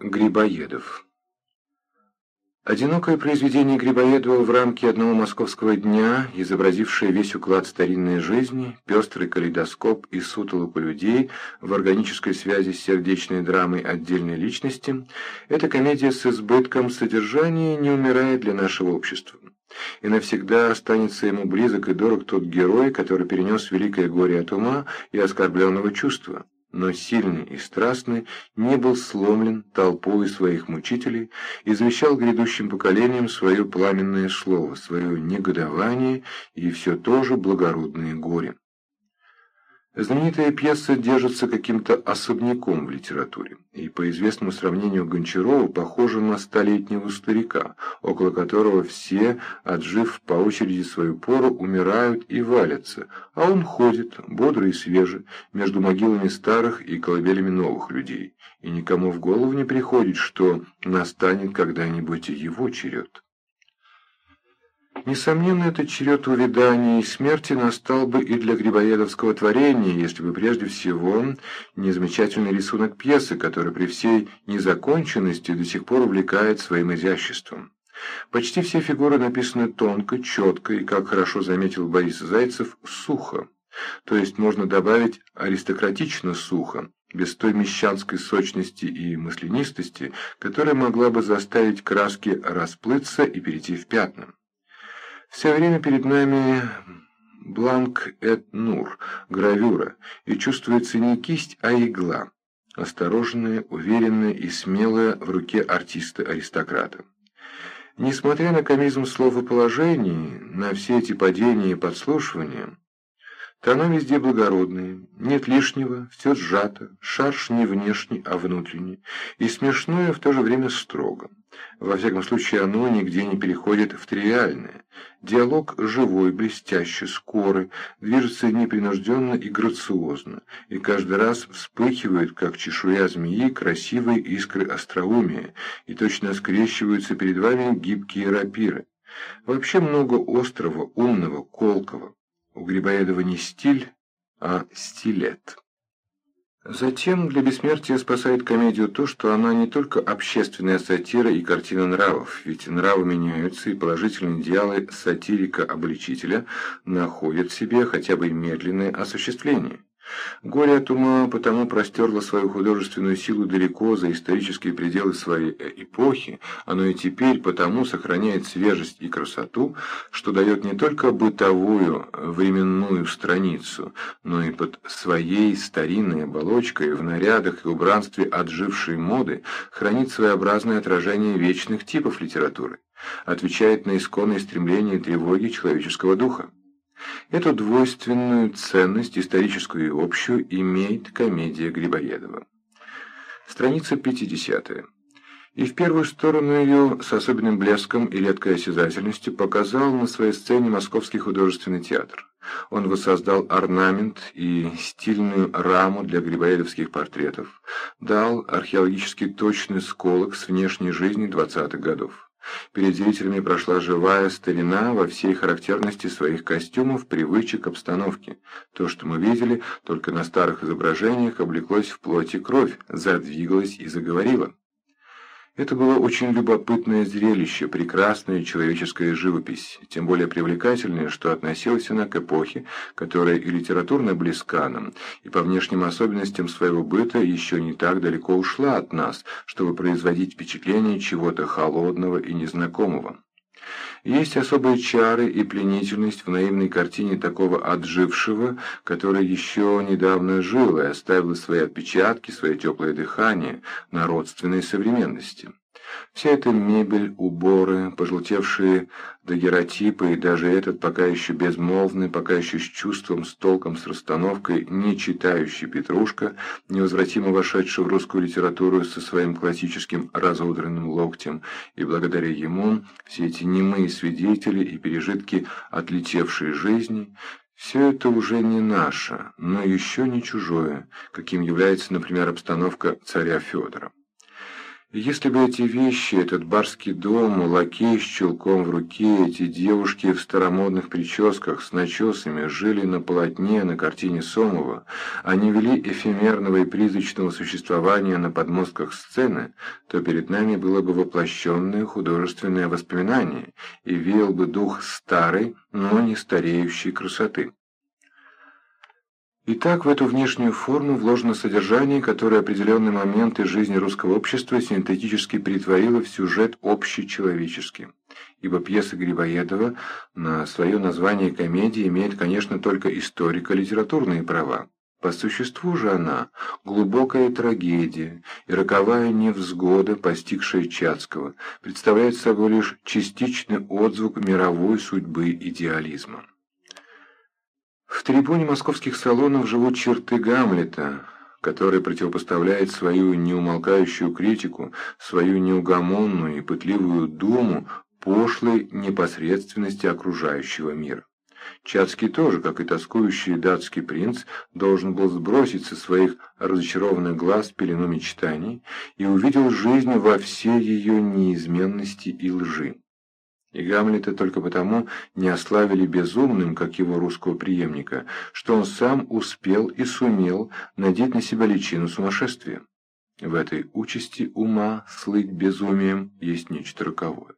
Грибоедов Одинокое произведение Грибоедова в рамке одного московского дня, изобразившее весь уклад старинной жизни, пестрый калейдоскоп и сутолоку людей в органической связи с сердечной драмой отдельной личности, эта комедия с избытком содержания не умирает для нашего общества. И навсегда останется ему близок и дорог тот герой, который перенес великое горе от ума и оскорбленного чувства но сильный и страстный, не был сломлен толпой своих мучителей и завещал грядущим поколениям свое пламенное слово, свое негодование и все то же благородное горе. Знаменитая пьеса держится каким-то особняком в литературе, и по известному сравнению Гончарова похожа на столетнего старика, около которого все, отжив по очереди свою пору, умирают и валятся, а он ходит, бодрый и свежий, между могилами старых и колыбелями новых людей, и никому в голову не приходит, что настанет когда-нибудь его черед. Несомненно, этот черед увядания и смерти настал бы и для грибоедовского творения, если бы прежде всего не замечательный рисунок пьесы, который при всей незаконченности до сих пор увлекает своим изяществом. Почти все фигуры написаны тонко, четко и, как хорошо заметил Борис Зайцев, сухо. То есть можно добавить аристократично сухо, без той мещанской сочности и мысленистости, которая могла бы заставить краски расплыться и перейти в пятна. Все время перед нами бланк эт нур, гравюра, и чувствуется не кисть, а игла, осторожная, уверенная и смелая в руке артиста-аристократа. Несмотря на комизм слов и положений, на все эти падения и подслушивания, Тона везде благородные, нет лишнего, все сжато, шарш не внешний, а внутренний, и смешное в то же время строго. Во всяком случае, оно нигде не переходит в тривиальное. Диалог живой, блестящий, скорый, движется непринужденно и грациозно, и каждый раз вспыхивают, как чешуя змеи, красивые искры остроумия, и точно скрещиваются перед вами гибкие рапиры. Вообще много острого, умного, колкого. У Грибоедова не стиль, а стилет. Затем для бессмертия спасает комедию то, что она не только общественная сатира и картина нравов, ведь нравы меняются, и положительные идеалы сатирика-обличителя находят в себе хотя бы медленное осуществление. Горе от ума потому простерло свою художественную силу далеко за исторические пределы своей эпохи, оно и теперь потому сохраняет свежесть и красоту, что дает не только бытовую временную страницу, но и под своей старинной оболочкой в нарядах и убранстве отжившей моды хранит своеобразное отражение вечных типов литературы, отвечает на исконные стремления и тревоги человеческого духа. Эту двойственную ценность, историческую и общую, имеет комедия Грибоедова. Страница 50 и в первую сторону ее с особенным блеском и редкой осязательностью показал на своей сцене Московский художественный театр. Он воссоздал орнамент и стильную раму для грибоедовских портретов, дал археологически точный сколок с внешней жизни 20-х годов. Перед зрителями прошла живая старина во всей характерности своих костюмов, привычек, обстановки. То, что мы видели, только на старых изображениях облеклось в плоть и кровь, задвигалось и заговорило. Это было очень любопытное зрелище, прекрасная человеческая живопись, тем более привлекательная, что относилась она к эпохе, которая и литературно близка нам, и по внешним особенностям своего быта еще не так далеко ушла от нас, чтобы производить впечатление чего-то холодного и незнакомого. Есть особые чары и пленительность в наивной картине такого отжившего, который еще недавно жил и оставил свои отпечатки, свое теплое дыхание на родственной современности. Вся эта мебель, уборы, пожелтевшие дагеротипы и даже этот пока еще безмолвный, пока еще с чувством, с толком, с расстановкой, не читающий Петрушка, невозвратимо вошедший в русскую литературу со своим классическим разодранным локтем, и благодаря ему все эти немые свидетели и пережитки отлетевшей жизни, все это уже не наше, но еще не чужое, каким является, например, обстановка царя Федора. Если бы эти вещи, этот барский дом, лакей с чулком в руке, эти девушки в старомодных прическах с начесами жили на полотне на картине Сомова, а не вели эфемерного и призрачного существования на подмостках сцены, то перед нами было бы воплощенное художественное воспоминание и веял бы дух старой, но не стареющей красоты. Итак, в эту внешнюю форму вложено содержание, которое определенные моменты жизни русского общества синтетически перетворило в сюжет общечеловеческий. Ибо пьеса Грибоедова на свое название комедии имеет, конечно, только историко-литературные права. По существу же она – глубокая трагедия и роковая невзгода, постигшая Чацкого, представляет собой лишь частичный отзвук мировой судьбы идеализма. В трибуне московских салонов живут черты Гамлета, который противопоставляет свою неумолкающую критику, свою неугомонную и пытливую думу пошлой непосредственности окружающего мира. Чацкий тоже, как и тоскующий датский принц, должен был сбросить со своих разочарованных глаз пелену мечтаний и увидел жизнь во всей ее неизменности и лжи. И Гамлета только потому не ославили безумным, как его русского преемника, что он сам успел и сумел надеть на себя личину сумасшествия. В этой участи ума слыть безумием есть нечто роковое.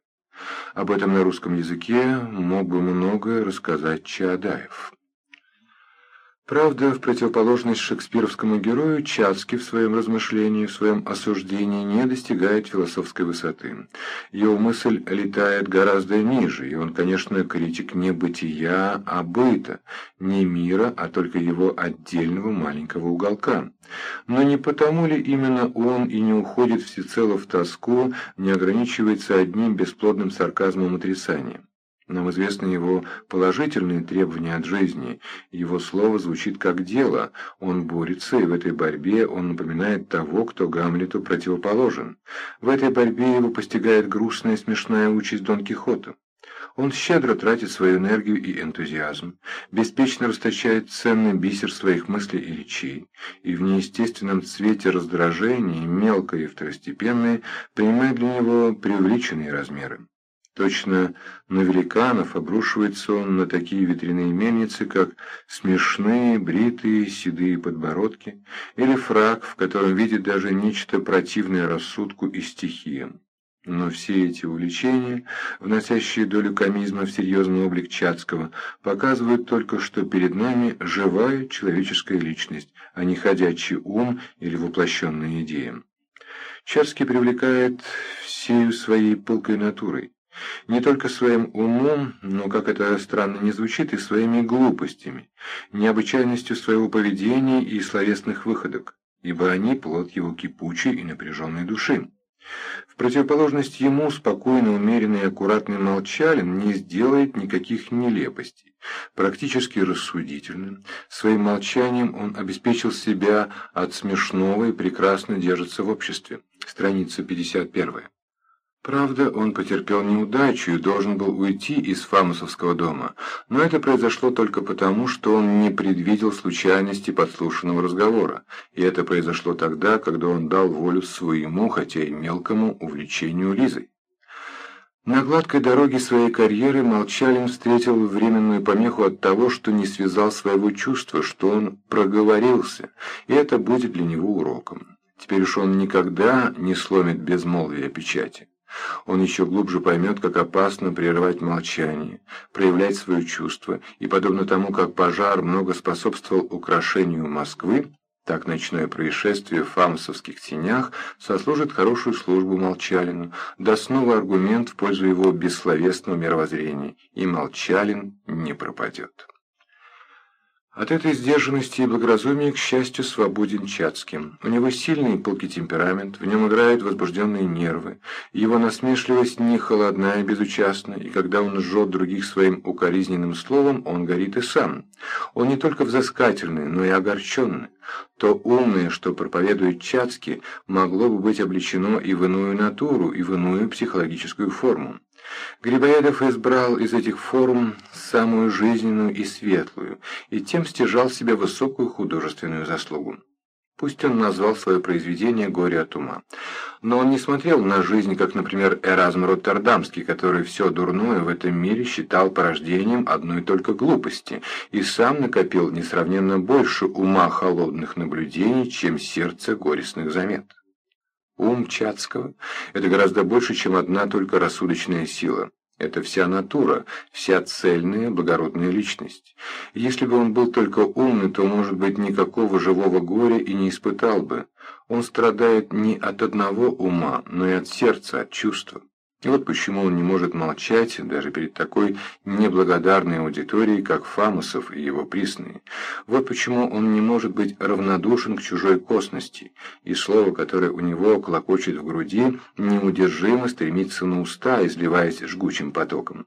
Об этом на русском языке мог бы многое рассказать Чаадаев. Правда, в противоположность шекспировскому герою, Чацкий в своем размышлении, в своем осуждении не достигает философской высоты. Его мысль летает гораздо ниже, и он, конечно, критик не бытия, а быта, не мира, а только его отдельного маленького уголка. Но не потому ли именно он и не уходит всецело в тоску, не ограничивается одним бесплодным сарказмом отрицания? Нам известны его положительные требования от жизни, его слово звучит как дело, он борется, и в этой борьбе он напоминает того, кто Гамлету противоположен. В этой борьбе его постигает грустная и смешная участь Дон Кихота. Он щедро тратит свою энергию и энтузиазм, беспечно расточает ценный бисер своих мыслей и речей, и в неестественном цвете раздражения, мелкое и второстепенное, принимает для него преувеличенные размеры. Точно на великанов обрушивается он на такие ветряные мельницы, как смешные, бритые, седые подбородки, или фраг, в котором видит даже нечто противное рассудку и стихиям. Но все эти увлечения, вносящие долю комизма в серьезный облик Чацкого, показывают только, что перед нами живая человеческая личность, а не ходячий ум или воплощенная идея. Чацкий привлекает всею своей пылкой натурой. Не только своим умом, но, как это странно не звучит, и своими глупостями, необычайностью своего поведения и словесных выходок, ибо они плод его кипучей и напряженной души. В противоположность ему спокойно, умеренный и аккуратный Молчалин не сделает никаких нелепостей. Практически рассудительным, своим молчанием он обеспечил себя от смешного и прекрасно держится в обществе. Страница 51. Правда, он потерпел неудачу и должен был уйти из Фамусовского дома, но это произошло только потому, что он не предвидел случайности подслушанного разговора, и это произошло тогда, когда он дал волю своему, хотя и мелкому, увлечению Лизой. На гладкой дороге своей карьеры Молчалин встретил временную помеху от того, что не связал своего чувства, что он проговорился, и это будет для него уроком. Теперь уж он никогда не сломит безмолвие печати. Он еще глубже поймет, как опасно прерывать молчание, проявлять свое чувство, и, подобно тому, как пожар много способствовал украшению Москвы, так ночное происшествие в фамсовских тенях сослужит хорошую службу Молчалину, да снова аргумент в пользу его бессловесного мировоззрения, и Молчалин не пропадет. От этой сдержанности и благоразумия, к счастью, свободен Чацким. У него сильный и пылкий темперамент, в нем играют возбужденные нервы. Его насмешливость не холодна и безучастна, и когда он жжет других своим укоризненным словом, он горит и сам. Он не только взыскательный, но и огорченный. То умное, что проповедует Чацкий, могло бы быть облечено и в иную натуру, и в иную психологическую форму. Грибоедов избрал из этих форм самую жизненную и светлую, и тем стяжал себе высокую художественную заслугу. Пусть он назвал свое произведение «Горе от ума». Но он не смотрел на жизнь, как, например, Эразм Роттердамский, который все дурное в этом мире считал порождением одной только глупости, и сам накопил несравненно больше ума холодных наблюдений, чем сердце горестных замет. Ум Чацкого – это гораздо больше, чем одна только рассудочная сила. Это вся натура, вся цельная, благородная личность. Если бы он был только умный, то, может быть, никакого живого горя и не испытал бы. Он страдает не от одного ума, но и от сердца, от чувства. И вот почему он не может молчать даже перед такой неблагодарной аудиторией, как Фамусов и его присные. Вот почему он не может быть равнодушен к чужой косности, и слово, которое у него клокочет в груди, неудержимо стремится на уста, изливаясь жгучим потоком.